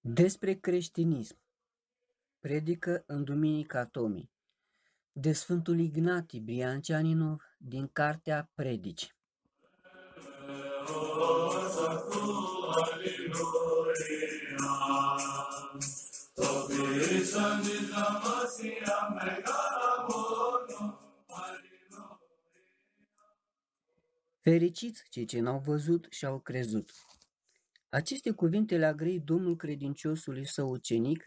Despre creștinism. Predică în Duminica Tomii. De Sfântul Ignati Briancianinov din Cartea Predici Fericiți cei ce n-au văzut și au crezut. Aceste cuvinte le-a grăit Domnul credinciosului său ucenic,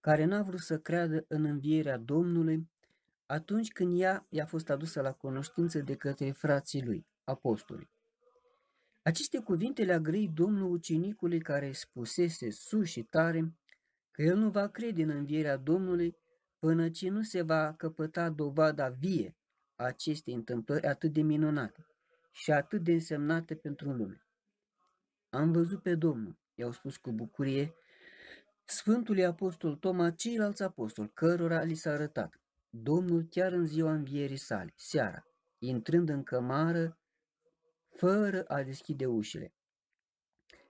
care n-a vrut să creadă în învierea Domnului atunci când ea i-a fost adusă la cunoștință de către frații lui, apostoli. Aceste cuvinte le-a grăit Domnul ucenicului care spusese sus și tare că el nu va crede în învierea Domnului până ce nu se va căpăta dovada vie a acestei întâmplări atât de minunate și atât de însemnate pentru lume. Am văzut pe Domnul, i-au spus cu bucurie Sfântului Apostol Toma, ceilalți apostoli, cărora li s-a arătat. Domnul chiar în ziua învierii sale, seara, intrând în cămară, fără a deschide ușile.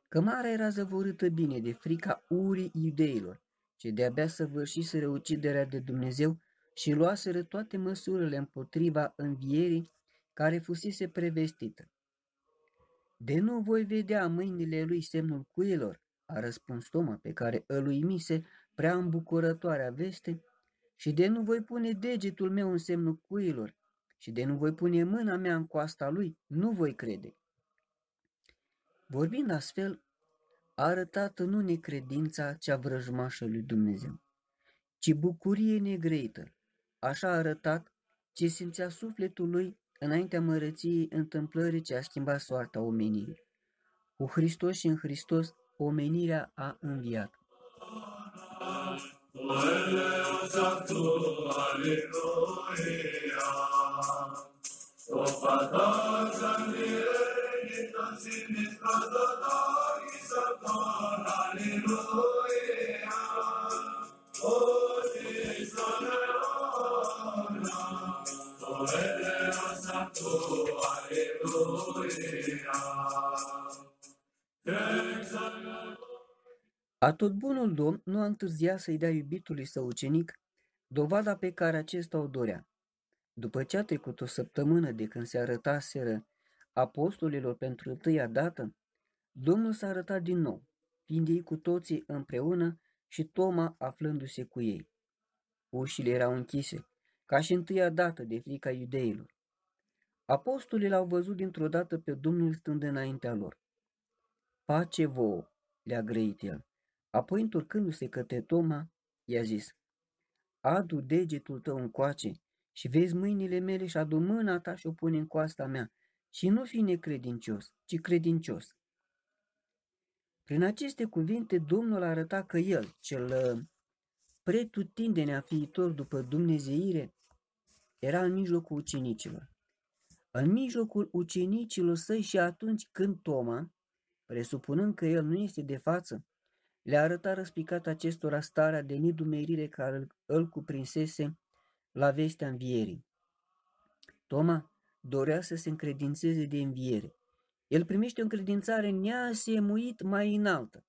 Cămara era zăvorâtă bine de frica urii iudeilor, ce de-abia săvârșiseră uciderea de Dumnezeu și luaseră toate măsurile împotriva învierii care fusese prevestită. De nu voi vedea mâinile lui semnul cuielor, a răspuns Toma, pe care îl uimise prea îmbucurătoarea veste, și de nu voi pune degetul meu în semnul cuielor, și de nu voi pune mâna mea în coasta lui, nu voi crede. Vorbind astfel, a arătat nu necredința cea vrăjmașă lui Dumnezeu, ci bucurie negreită. Așa a arătat ce simțea sufletul lui înaintea mărăției întâmplării ce a schimbat soarta omenirii. Cu Hristos și în Hristos, omenirea a înviat. A tot bunul domn nu a întârziat să-i dea iubitului său ucenic dovada pe care acesta o dorea. După ce a trecut o săptămână de când se arătaseră apostolilor pentru întâia dată, Domnul s-a arătat din nou, fiind ei cu toții împreună și Toma aflându-se cu ei. Ușile erau închise, ca și întâia dată de frica iudeilor. Apostolii l-au văzut dintr-o dată pe Domnul stând înaintea lor. Pace vouă, le-a grăit el. Apoi, întorcându-se către Toma, i-a zis, Adu degetul tău încoace și vezi mâinile mele și adu mâna ta și o pune în coasta mea și nu fi necredincios, ci credincios. Prin aceste cuvinte, Domnul a arătat că El, cel uh, pretutindenea fiitor după Dumnezeire, era în mijlocul ucenicilor. În mijlocul ucenicilor săi și atunci când Toma, presupunând că el nu este de față, le-a arătat răspicat acestora starea de nidumerire care îl cuprinsese la vestea învierii. Toma dorea să se încredințeze de înviere. El primește o încredințare neasemuit mai înaltă,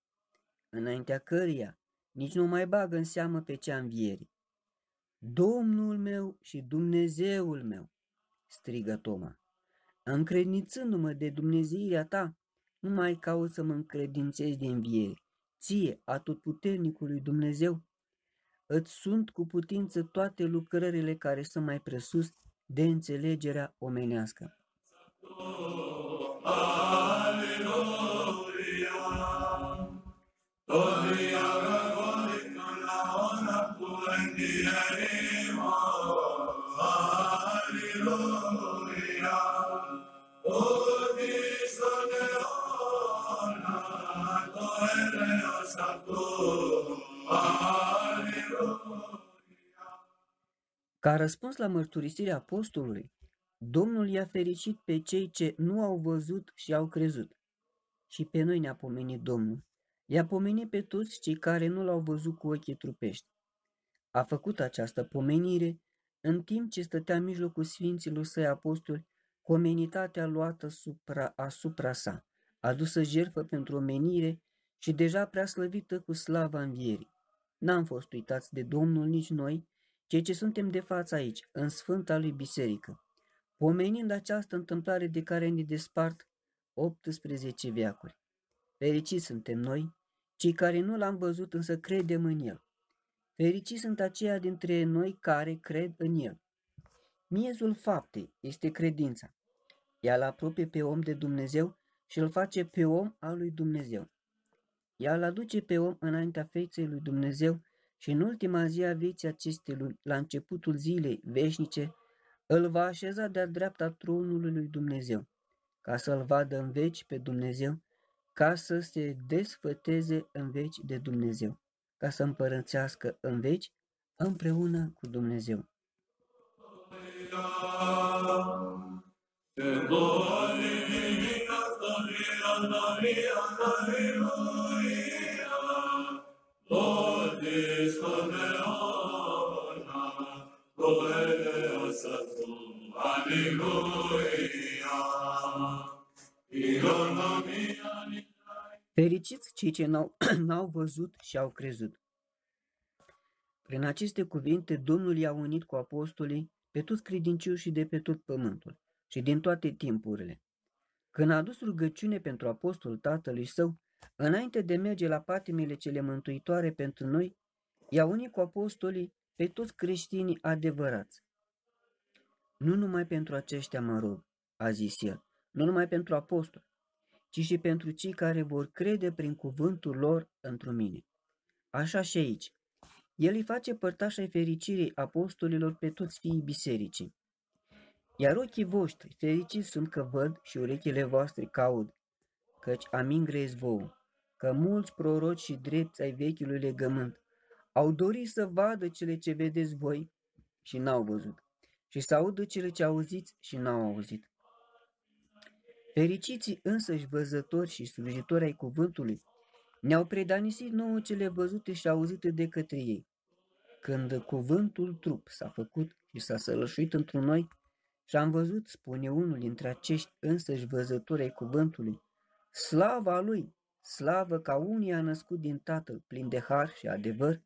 înaintea căreia nici nu mai bagă în seamă pe cea învierii. Domnul meu și Dumnezeul meu, strigă Toma, încredințându-mă de Dumnezeirea ta, nu mai caut să mă încredințez de înviere. Ție, atotputernicului Dumnezeu, îți sunt cu putință toate lucrările care sunt mai presus de înțelegerea omenească. Aleluia! Ca răspuns la mărturisirea apostolului, Domnul i-a fericit pe cei ce nu au văzut și au crezut. Și pe noi ne-a pomenit Domnul. I-a pomenit pe toți cei care nu l-au văzut cu ochii trupești. A făcut această pomenire în timp ce stătea în mijlocul sfinților săi apostoli cu omenitatea luată supra, asupra sa, adusă jertfă pentru omenire și deja prea slăvită cu slava învierii. N-am fost uitați de Domnul nici noi, cei ce suntem de față aici, în Sfânta lui Biserică, pomenind această întâmplare de care ne despart 18 veacuri. Fericiți suntem noi, cei care nu l-am văzut însă credem în el. Fericiți sunt aceia dintre noi care cred în el. Miezul faptei este credința. Ea îl apropie pe om de Dumnezeu și îl face pe om al lui Dumnezeu. Ea îl aduce pe om înaintea feței lui Dumnezeu și în ultima zi a vieții acestei luni, la începutul zilei veșnice, îl va așeza de-a dreapta tronului lui Dumnezeu, ca să-l vadă în veci pe Dumnezeu, ca să se desfăteze în veci de Dumnezeu, ca să împărățească în veci împreună cu Dumnezeu. Fericiți cei ce n-au, n-au văzut și au crezut. Prin aceste cuvinte, Domnul i-a unit cu apostolii pe toți credincioșii de pe tot pământul și din toate timpurile. Când a adus rugăciune pentru apostol tatălui său, înainte de merge la patimile cele mântuitoare pentru noi, i-a unit cu apostolii pe toți creștinii adevărați. Nu numai pentru aceștia mă rog, a zis el, nu numai pentru apostoli, ci și pentru cei care vor crede prin cuvântul lor într mine. Așa și aici. El îi face părtașa fericirii apostolilor pe toți fiii bisericii. Iar ochii voștri fericiți sunt că văd și urechile voastre caud, căci amin grezi vouă, că mulți proroci și drepți ai vechiului legământ au dorit să vadă cele ce vedeți voi și n-au văzut, și să audă cele ce auziți și n-au auzit. Fericiții însăși văzători și slujitori ai cuvântului ne-au predanisit nouă cele văzute și auzite de către ei. Când cuvântul trup s-a făcut și s-a sălășuit într noi și am văzut, spune unul dintre acești însăși văzători ai cuvântului, slava lui, slavă ca unii a născut din Tatăl plin de har și adevăr,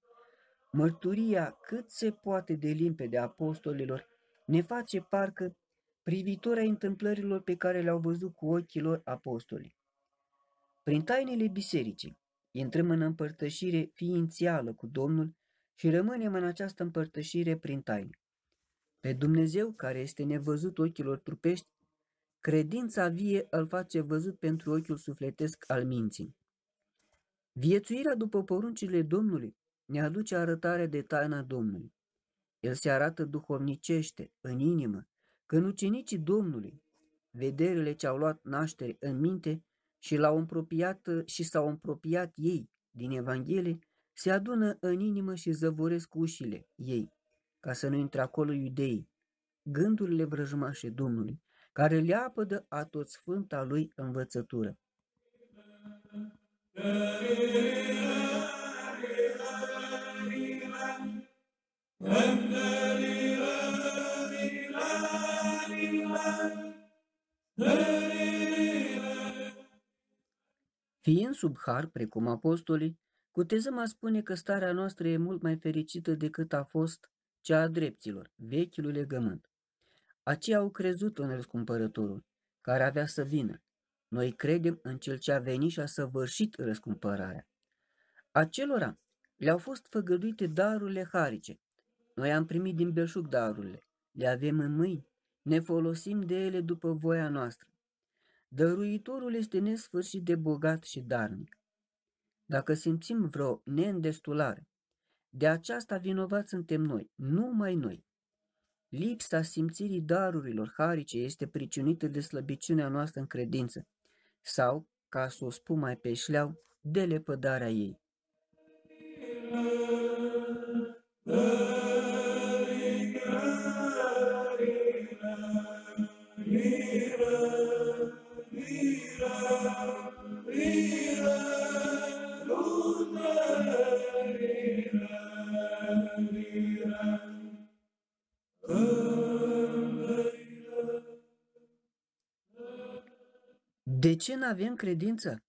mărturia cât se poate de limpede a apostolilor ne face parcă privitori ai întâmplărilor pe care le-au văzut cu ochii lor apostolii. Prin tainele bisericii, intrăm în împărtășire ființială cu Domnul și rămânem în această împărtășire prin taine. Pe Dumnezeu, care este nevăzut ochilor trupești, credința vie îl face văzut pentru ochiul sufletesc al minții. Viețuirea după poruncile Domnului ne aduce arătare de taina Domnului. El se arată duhovnicește, în inimă, când ucenicii Domnului, vederile ce au luat naștere în minte și, l-au împropiat, și s-au împropiat ei din Evanghelie, se adună în inimă și zăvoresc ușile ei, ca să nu intre acolo iudeii, gândurile vrăjmașe Domnului, care le apădă a tot sfânta lui învățătură. Fiind sub har, precum apostolii, Cutezăm a spune că starea noastră e mult mai fericită decât a fost cea a dreptilor, vechiul legământ. Aceia au crezut în răscumpărătorul, care avea să vină. Noi credem în cel ce a venit și a săvârșit răscumpărarea. Acelora le-au fost făgăduite darurile harice. Noi am primit din belșug darurile, le avem în mâini, ne folosim de ele după voia noastră. Dăruitorul este nesfârșit de bogat și darnic. Dacă simțim vreo neîndestulare, de aceasta vinovați suntem noi, numai noi. Lipsa simțirii darurilor harice este priciunită de slăbiciunea noastră în credință sau, ca să o spun mai pe șleau, de lepădarea ei. Lira. De ce nu avem credință?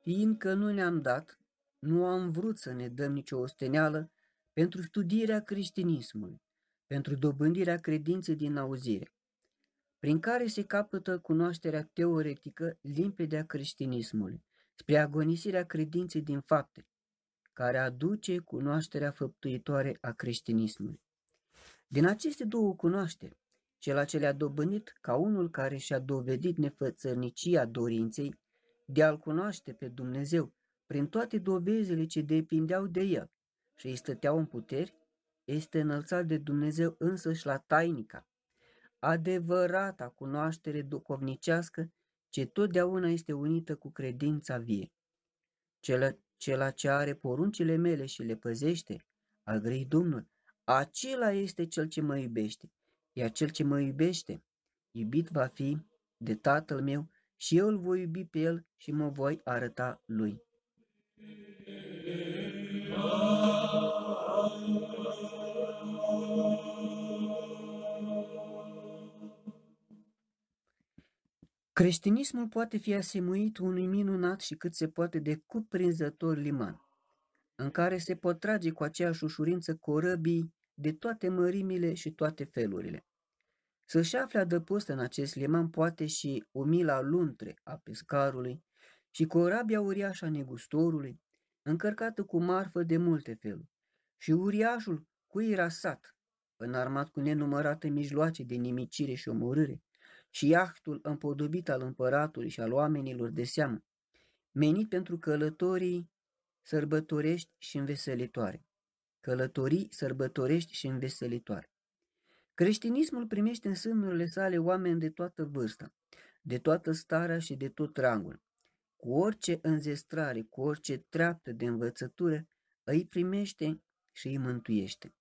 Fiindcă nu ne-am dat, nu am vrut să ne dăm nicio osteneală pentru studierea creștinismului, pentru dobândirea credinței din auzire, prin care se capătă cunoașterea teoretică limpede a creștinismului, spre agonisirea credinței din fapte, care aduce cunoașterea făptuitoare a creștinismului. Din aceste două cunoașteri, cel ce le-a dobândit ca unul care și-a dovedit nefățărnicia dorinței de a-L cunoaște pe Dumnezeu prin toate dovezile ce depindeau de El și îi stăteau în puteri, este înălțat de Dumnezeu însăși la tainica, adevărata cunoaștere duhovnicească ce totdeauna este unită cu credința vie. Cel, cela ce are poruncile mele și le păzește, al grei Domnul, acela este cel ce mă iubește, iar cel ce mă iubește, iubit va fi de Tatăl meu și eu îl voi iubi pe el și mă voi arăta lui. Creștinismul poate fi asemuit unui minunat și cât se poate de cuprinzător liman, în care se pot trage cu aceeași ușurință corăbii de toate mărimile și toate felurile. Să-și afle adăpost în acest liman poate și o mila luntre a pescarului și corabia uriașă a negustorului, încărcată cu marfă de multe feluri, și uriașul cu irasat, înarmat cu nenumărate mijloace de nimicire și omorâre, și iahtul împodobit al împăratului și al oamenilor de seamă, menit pentru călătorii sărbătorești și înveselitoare. Călătorii sărbătorești și înveselitoare. Creștinismul primește în sânurile sale oameni de toată vârsta, de toată starea și de tot rangul. Cu orice înzestrare, cu orice treaptă de învățătură, îi primește și îi mântuiește.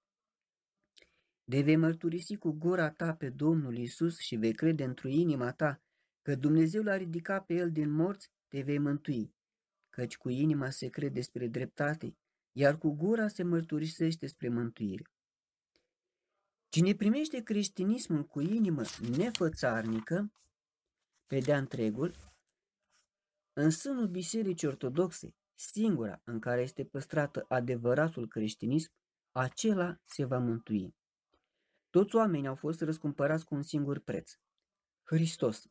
De vei mărturisi cu gura ta pe Domnul Isus și vei crede într-o inima ta că Dumnezeu l-a ridicat pe el din morți, te vei mântui, căci cu inima se crede despre dreptate, iar cu gura se mărturisește spre mântuire. Cine primește creștinismul cu inimă nefățarnică, pe de întregul, în sânul Bisericii Ortodoxe, singura în care este păstrată adevăratul creștinism, acela se va mântui. Toți oamenii au fost răscumpărați cu un singur preț, Hristos.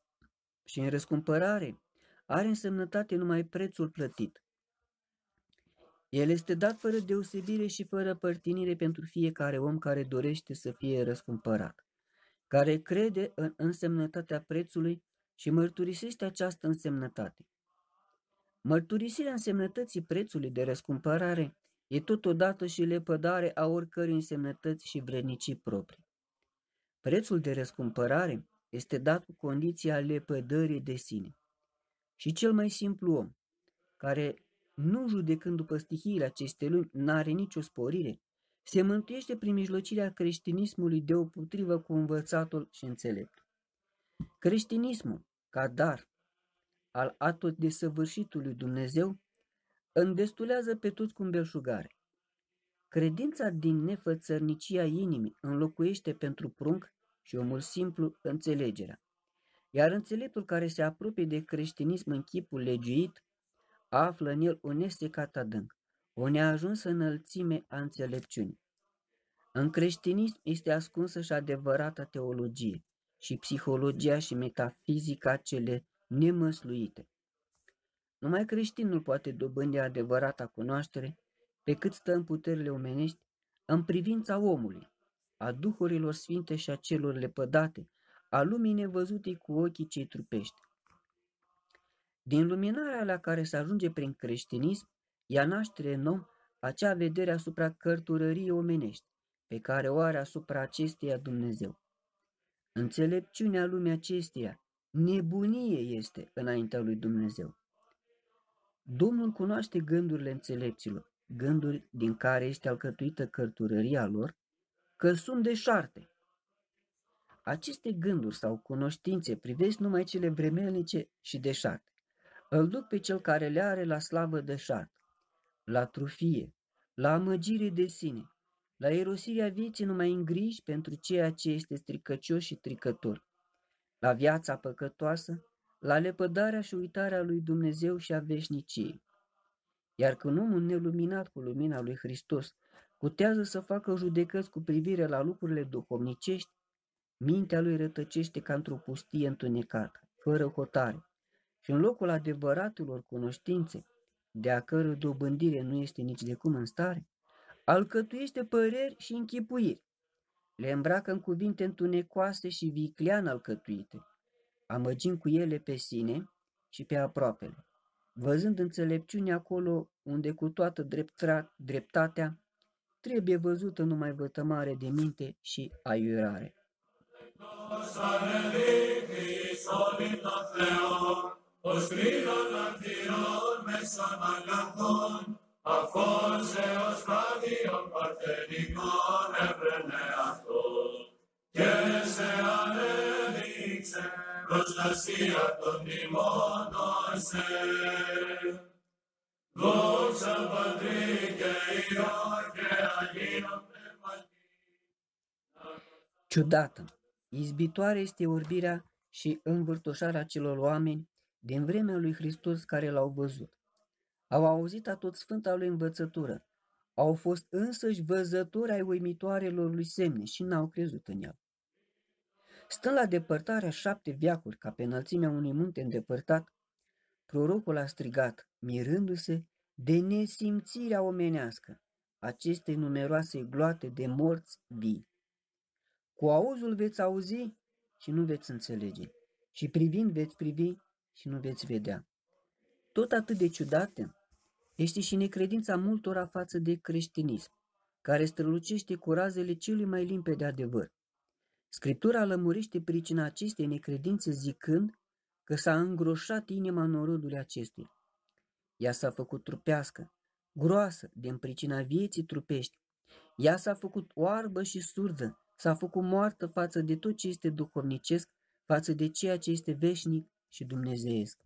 Și în răscumpărare are însemnătate numai prețul plătit. El este dat fără deosebire și fără părtinire pentru fiecare om care dorește să fie răscumpărat, care crede în însemnătatea prețului și mărturisește această însemnătate. Mărturisirea însemnătății prețului de răscumpărare e totodată și lepădare a oricărei însemnătăți și vrednicii proprii. Prețul de răscumpărare este dat cu condiția lepădării de sine. Și cel mai simplu om, care, nu judecând după stihiile acestei lumi, n-are nicio sporire, se mântuiește prin mijlocirea creștinismului deopotrivă cu învățatul și înțelept. Creștinismul, ca dar al atot de săvârșitului Dumnezeu, îndestulează pe toți cu belșugare. Credința din nefățărnicia inimii înlocuiește pentru prunc și omul simplu înțelegerea. Iar înțeleptul care se apropie de creștinism în chipul legiuit, află în el o nestecat adânc, o neajunsă înălțime a înțelepciunii. În creștinism este ascunsă și adevărata teologie, și psihologia și metafizica cele nemăsluite. Numai creștinul poate dobândi adevărata cunoaștere pe cât stă în puterile omenești în privința omului, a duhurilor sfinte și a celor lepădate, a lumii nevăzutei cu ochii cei trupești. Din luminarea la care se ajunge prin creștinism, ea naște în om acea vedere asupra cărturării omenești, pe care o are asupra acesteia Dumnezeu. Înțelepciunea lumii acesteia, nebunie este înaintea lui Dumnezeu. Domnul cunoaște gândurile înțelepților, gânduri din care este alcătuită cărturăria lor, că sunt deșarte. Aceste gânduri sau cunoștințe privesc numai cele vremelnice și deșarte. Îl duc pe cel care le are la slavă deșart, la trufie, la amăgire de sine, la erosirea vieții numai în griji pentru ceea ce este stricăcios și tricător, la viața păcătoasă, la lepădarea și uitarea lui Dumnezeu și a veșniciei. Iar când omul neluminat cu lumina lui Hristos putează să facă judecăți cu privire la lucrurile duhovnicești, mintea lui rătăcește ca într-o pustie întunecată, fără hotare, și în locul adevăratelor cunoștințe, de a cără dobândire nu este nici de cum în stare, alcătuiește păreri și închipuiri, le îmbracă în cuvinte întunecoase și viclean alcătuite, amăgind cu ele pe sine și pe aproapele, văzând înțelepciunea acolo unde cu toată dreptra, dreptatea trebuie văzută numai vătămare de minte și aiurare. Αφόσεως πράδιον παρθενικών έπαιρνε αυτό. Και σε ανέδειξε προστασία των τιμώνων σε. Δόξα Πατρί και Υιό και Αγίον Ciudată, izbitoare este orbirea și învârtoșarea celor oameni din vremea lui Hristos care l-au văzut. Au auzit a tot sfânta lui învățătură, au fost însăși văzători ai uimitoarelor lui semne și n-au crezut în el. Stând la depărtarea șapte viacuri ca pe înălțimea unui munte îndepărtat, prorocul a strigat, mirându-se de nesimțirea omenească acestei numeroase gloate de morți vii. Cu auzul veți auzi și nu veți înțelege, și privind veți privi și nu veți vedea. Tot atât de ciudate este și necredința multora față de creștinism, care strălucește cu razele celui mai limpede adevăr. Scriptura lămurește pricina acestei necredințe zicând că s-a îngroșat inima norodului acestuia. Ea s-a făcut trupească, groasă din pricina vieții trupești. Ea s-a făcut oarbă și surdă, s-a făcut moartă față de tot ce este duhovnicesc, față de ceea ce este veșnic și dumnezeiesc.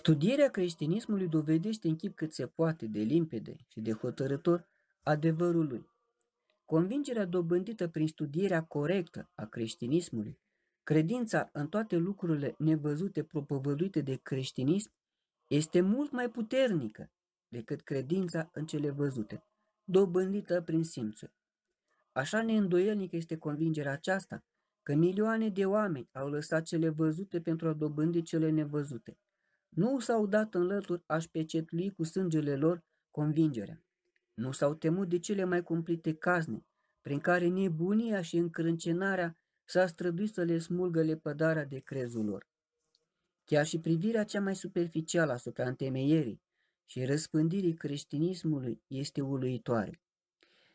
Studierea creștinismului dovedește în chip cât se poate de limpede și de hotărător adevărul lui. Convingerea dobândită prin studierea corectă a creștinismului, credința în toate lucrurile nevăzute propovăduite de creștinism, este mult mai puternică decât credința în cele văzute, dobândită prin simțuri. Așa neîndoielnică este convingerea aceasta, că milioane de oameni au lăsat cele văzute pentru a dobândi cele nevăzute – nu s-au dat în lături a-și pecetlui cu sângele lor convingerea. Nu s-au temut de cele mai cumplite cazne, prin care nebunia și încrâncenarea s-a străduit să le smulgă lepădarea de crezul lor. Chiar și privirea cea mai superficială asupra întemeierii și răspândirii creștinismului este uluitoare.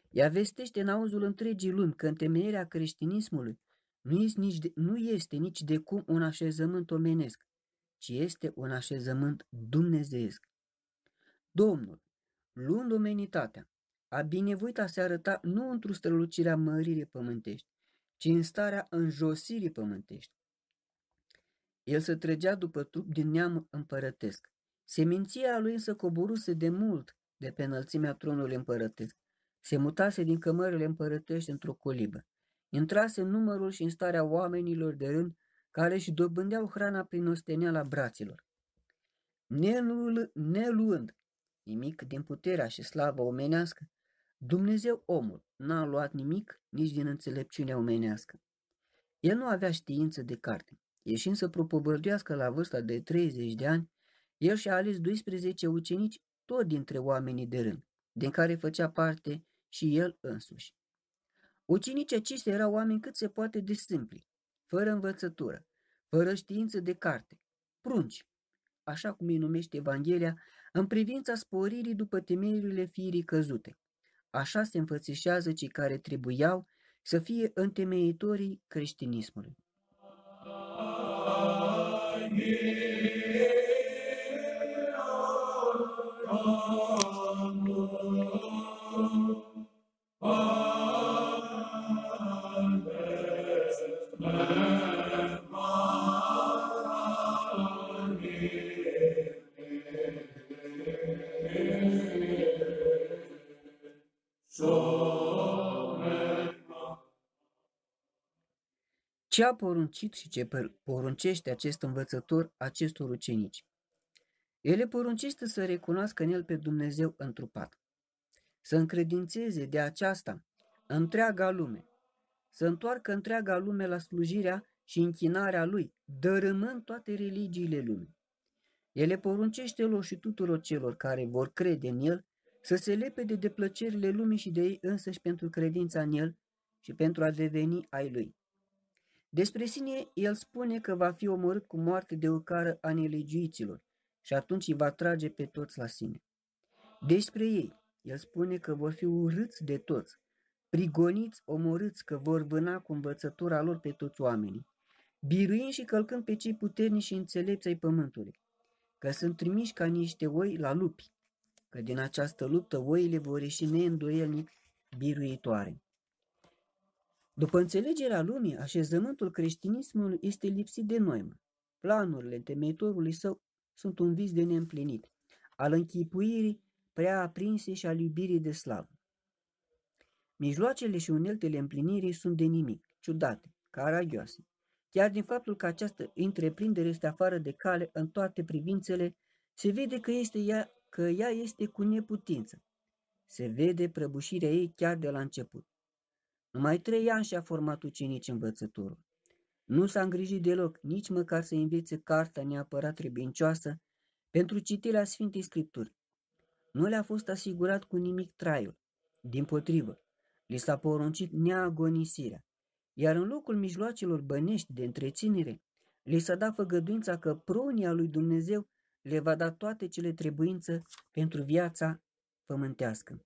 Ea vestește în auzul întregii lumi că întemeierea creștinismului nu este nici de, nu este nici de cum un așezământ omenesc, ci este un așezământ dumnezeiesc. Domnul, luând omenitatea, a binevoit a se arăta nu într-o strălucirea măririi pământești, ci în starea înjosirii pământești. El se trăgea după trup din neam împărătesc. Seminția lui însă coboruse de mult de pe înălțimea tronului împărătesc. Se mutase din cămările împărătești într-o colibă. Intrase în numărul și în starea oamenilor de rând care își dobândeau hrana prin osteneala braților. Neluând nimic din puterea și slava omenească, Dumnezeu omul n-a luat nimic nici din înțelepciunea omenească. El nu avea știință de carte. Ieșind să propovăduiască la vârsta de 30 de ani, el și-a ales 12 ucenici, tot dintre oamenii de rând, din care făcea parte și el însuși. Ucenicii aceștia erau oameni cât se poate de simpli, fără învățătură, fără știință de carte, prunci, așa cum îi numește Evanghelia, în privința sporirii după temerile firii căzute. Așa se înfățișează cei care trebuiau să fie întemeitorii creștinismului. Ce a poruncit și ce poruncește acest învățător acestor ucenici? Ele poruncește să recunoască în el pe Dumnezeu întrupat, să încredințeze de aceasta întreaga lume, să întoarcă întreaga lume la slujirea și închinarea lui, dărâmând toate religiile lumii. Ele poruncește lor și tuturor celor care vor crede în el să se lepede de plăcerile lumii și de ei însăși pentru credința în el și pentru a deveni ai lui. Despre sine, el spune că va fi omorât cu moarte de ocară a nelegiuiților și atunci îi va trage pe toți la sine. Despre ei, el spune că vor fi urâți de toți, prigoniți, omorâți, că vor vâna cu învățătura lor pe toți oamenii, biruind și călcând pe cei puternici și înțelepți ai pământului, că sunt trimiși ca niște oi la lupi, că din această luptă oile vor ieși neîndoielnic biruitoare. După înțelegerea lumii, așezământul creștinismului este lipsit de noimă. Planurile temeitorului său sunt un vis de neîmplinit, al închipuirii prea aprinse și al iubirii de slavă. Mijloacele și uneltele împlinirii sunt de nimic, ciudate, caragioase. Chiar din faptul că această întreprindere este afară de cale în toate privințele, se vede că, este ea, că ea este cu neputință. Se vede prăbușirea ei chiar de la început. Numai trei ani și-a format ucenici învățătorul. Nu s-a îngrijit deloc, nici măcar să învețe cartea neapărat trebuincioasă pentru citirea Sfintei Scripturi. Nu le-a fost asigurat cu nimic traiul. Din potrivă, li s-a poruncit neagonisirea, iar în locul mijloacelor bănești de întreținere, li s-a dat făgăduința că pronia lui Dumnezeu le va da toate cele trebuință pentru viața pământească.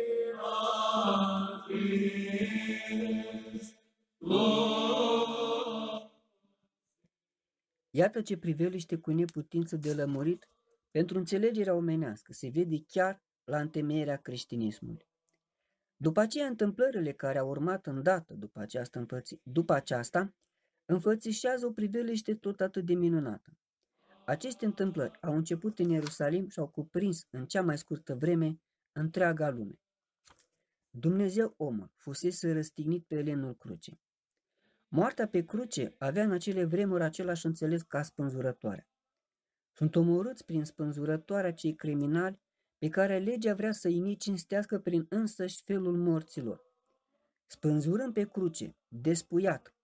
Iată ce priveliște cu neputință de lămurit pentru înțelegerea omenească se vede chiar la întemeierea creștinismului. După aceea, întâmplările care au urmat îndată după această, înfăți, după aceasta înfățișează o priveliște tot atât de minunată. Aceste întâmplări au început în Ierusalim și au cuprins în cea mai scurtă vreme întreaga lume. Dumnezeu omul fusese răstignit pe lenul cruce. Moartea pe cruce avea în acele vremuri același înțeles ca spânzurătoare. Sunt omorâți prin spânzurătoarea cei criminali pe care legea vrea să îi cinstească prin însăși felul morților. Spânzurând pe cruce, despuiat,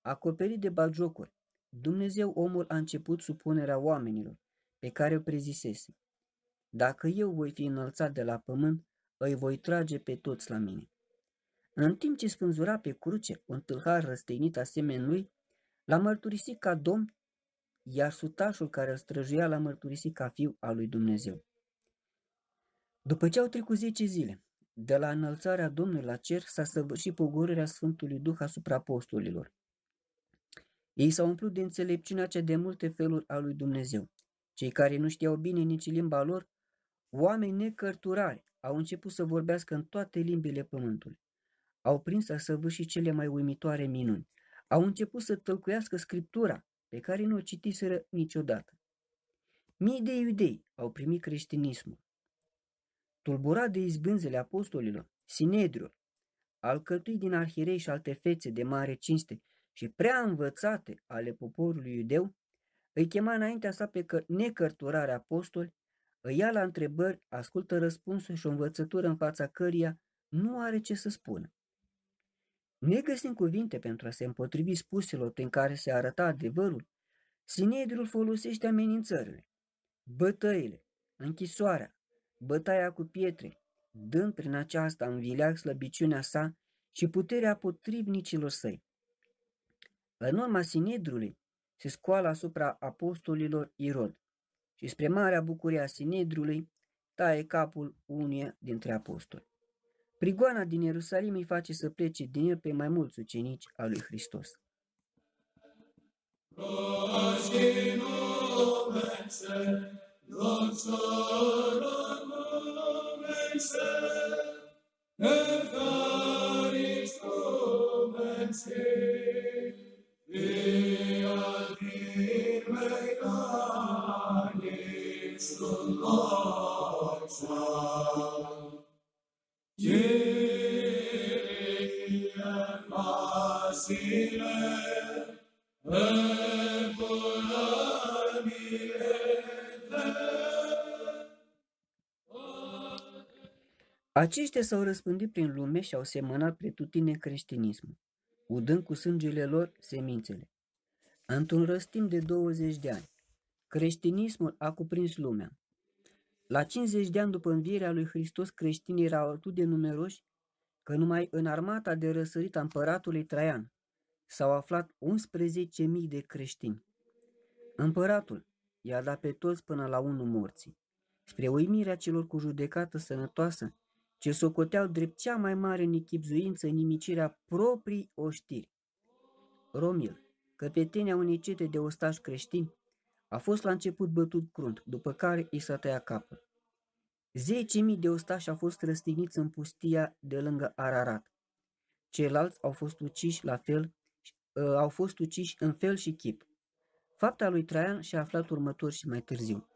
acoperit de bagiocuri, Dumnezeu omul a început supunerea oamenilor pe care o prezisese. Dacă eu voi fi înălțat de la pământ, îi voi trage pe toți la mine. În timp ce spânzura pe cruce un tâlhar răstăinit asemenea lui, l-a mărturisit ca domn, iar sutașul care îl străjuia l-a mărturisit ca fiu al lui Dumnezeu. După ce au trecut zece zile, de la înălțarea Domnului la cer s-a săvârșit pogorârea Sfântului Duh asupra apostolilor. Ei s-au umplut de înțelepciunea cea de multe feluri a lui Dumnezeu. Cei care nu știau bine nici limba lor, oameni necărturari, au început să vorbească în toate limbile pământului. Au prins să săvârși cele mai uimitoare minuni. Au început să tălcuiască scriptura pe care nu o citiseră niciodată. Mii de iudei au primit creștinismul. Tulburat de izbânzele apostolilor, Sinedriul, alcătuit din arhirei și alte fețe de mare cinste și prea învățate ale poporului iudeu, îi chema înaintea sa pe că necărturare apostoli, îi ia la întrebări, ascultă răspunsuri și o învățătură în fața căreia nu are ce să spună. Negăsind cuvinte pentru a se împotrivi spuselor prin care se arăta adevărul, Sinedriul folosește amenințările, bătăile, închisoarea, bătaia cu pietre, dând prin aceasta în vileag slăbiciunea sa și puterea potrivnicilor săi. În urma Sinedrului se scoală asupra apostolilor Irod și spre marea bucurie a Sinedrului taie capul unuia dintre apostoli. Prigoana din Ierusalim îi face să plece din el pe mai mulți ucenici al lui Hristos. Aceștia s-au răspândit prin lume și au semănat pretutine creștinismul, udând cu sângele lor semințele. Într-un răstim de 20 de ani, creștinismul a cuprins lumea. La 50 de ani după învierea lui Hristos, creștinii erau atât de numeroși că numai în armata de răsărit a împăratului Traian s-au aflat 11.000 de creștini. Împăratul i-a dat pe toți până la unul morții. Spre uimirea celor cu judecată sănătoasă, ce socoteau drept cea mai mare nechipzuință nimicirea proprii oștiri. Romil, căpetenia unei cete de ostași creștini, a fost la început bătut crunt, după care i s-a tăiat capul. Zece mii de ostași au fost răstigniți în pustia de lângă Ararat. Ceilalți au fost uciși la fel, ă, au fost uciși în fel și chip. Fapta lui Traian și-a aflat următor și mai târziu.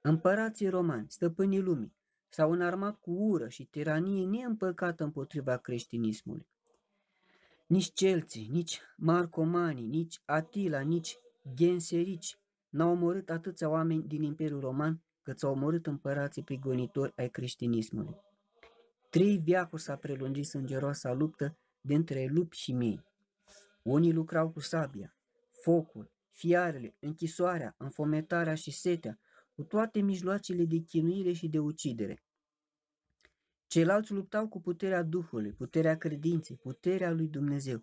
Împărații romani, stăpânii lumii, s-au înarmat cu ură și tiranie neîmpăcată împotriva creștinismului. Nici celții, nici marcomanii, nici Atila, nici Genserici n-au omorât atâția oameni din Imperiul Roman cât s-au omorât împărații prigonitori ai creștinismului. Trei viacuri s-a prelungit sângeroasa luptă dintre lupi și miei. Unii lucrau cu sabia, focul, fiarele, închisoarea, înfometarea și setea, cu toate mijloacele de chinuire și de ucidere. Ceilalți luptau cu puterea Duhului, puterea credinței, puterea lui Dumnezeu,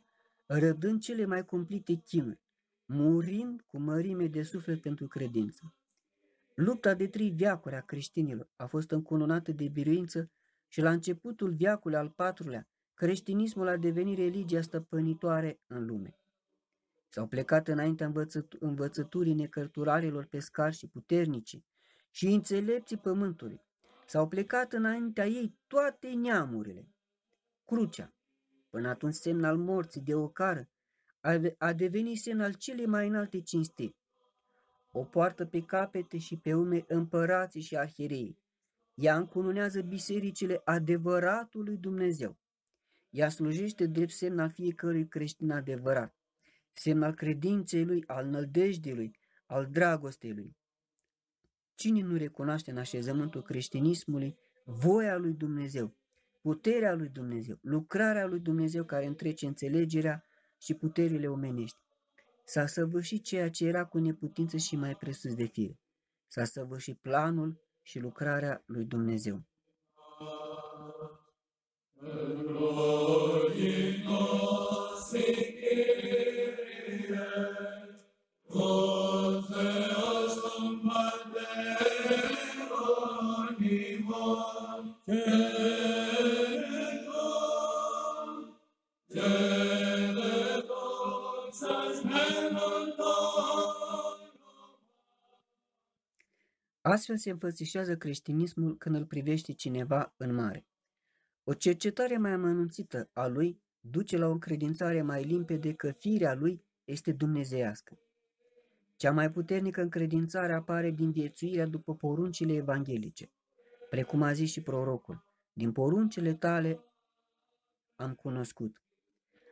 răbdând cele mai cumplite chinuri, murind cu mărime de suflet pentru credință. Lupta de trei viacuri a creștinilor a fost încununată de biruință și la începutul viacului al patrulea, creștinismul a devenit religia stăpânitoare în lume. S-au plecat înaintea învățăturii necărturarilor pescari și puternici și înțelepții pământului. S-au plecat înaintea ei toate neamurile. Crucea, până atunci semn al morții de ocară, a devenit semn al celei mai înalte cinstiri. O poartă pe capete și pe ume împărații și arhierei. Ea încununează bisericile adevăratului Dumnezeu. Ea slujește drept semn al fiecărui creștin adevărat semn al credinței lui, al năldejdii lui, al dragostei lui. Cine nu recunoaște în așezământul creștinismului voia lui Dumnezeu, puterea lui Dumnezeu, lucrarea lui Dumnezeu care întrece înțelegerea și puterile omenești? S-a săvârșit ceea ce era cu neputință și mai presus de fire. S-a săvârșit planul și lucrarea lui Dumnezeu. Glory, Astfel se înfățișează creștinismul când îl privește cineva în mare. O cercetare mai amănunțită a lui duce la o încredințare mai limpede că firea lui este dumnezeiască. Cea mai puternică încredințare apare din viețuirea după poruncile evanghelice, precum a zis și prorocul, din poruncile tale am cunoscut.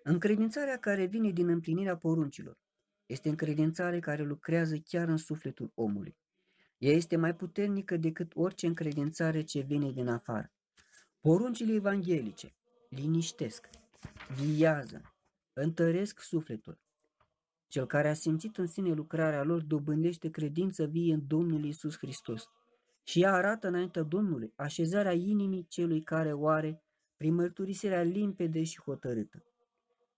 Încredințarea care vine din împlinirea poruncilor este încredințare care lucrează chiar în sufletul omului. Ea este mai puternică decât orice încredințare ce vine din afară. Poruncile evanghelice liniștesc, ghiază, întăresc sufletul. Cel care a simțit în sine lucrarea lor dobândește credință vie în Domnul Isus Hristos și ea arată înaintea Domnului așezarea inimii celui care o are prin mărturisirea limpede și hotărâtă.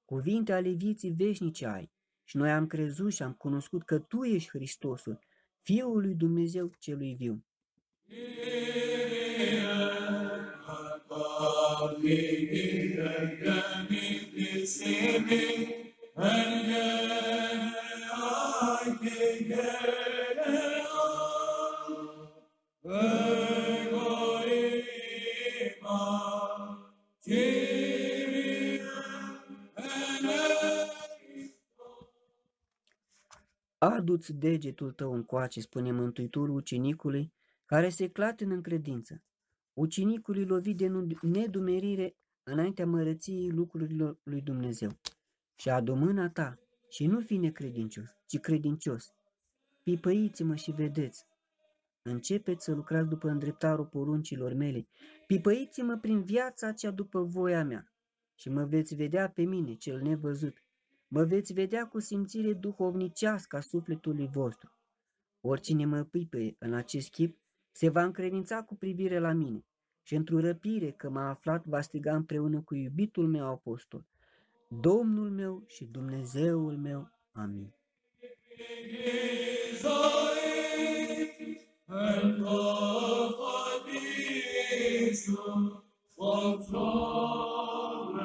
Cuvinte ale vieții veșnice ai și noi am crezut și am cunoscut că Tu ești Hristosul, Fiul lui Dumnezeu celui viu. Adu-ți degetul tău încoace, spune Mântuitorul ucenicului, care se clatină în credință. Ucenicul îi lovit de nedumerire înaintea mărăției lucrurilor lui Dumnezeu. Și adu mâna ta și nu fi necredincios, ci credincios. Pipăiți-mă și vedeți. Începeți să lucrați după îndreptarul poruncilor mele. Pipăiți-mă prin viața cea după voia mea și mă veți vedea pe mine, cel nevăzut mă veți vedea cu simțire duhovnicească a sufletului vostru. Oricine mă pipe în acest chip se va încredința cu privire la mine și într-o răpire că m-a aflat va striga împreună cu iubitul meu apostol, Domnul meu și Dumnezeul meu. Amin. And love, peace, for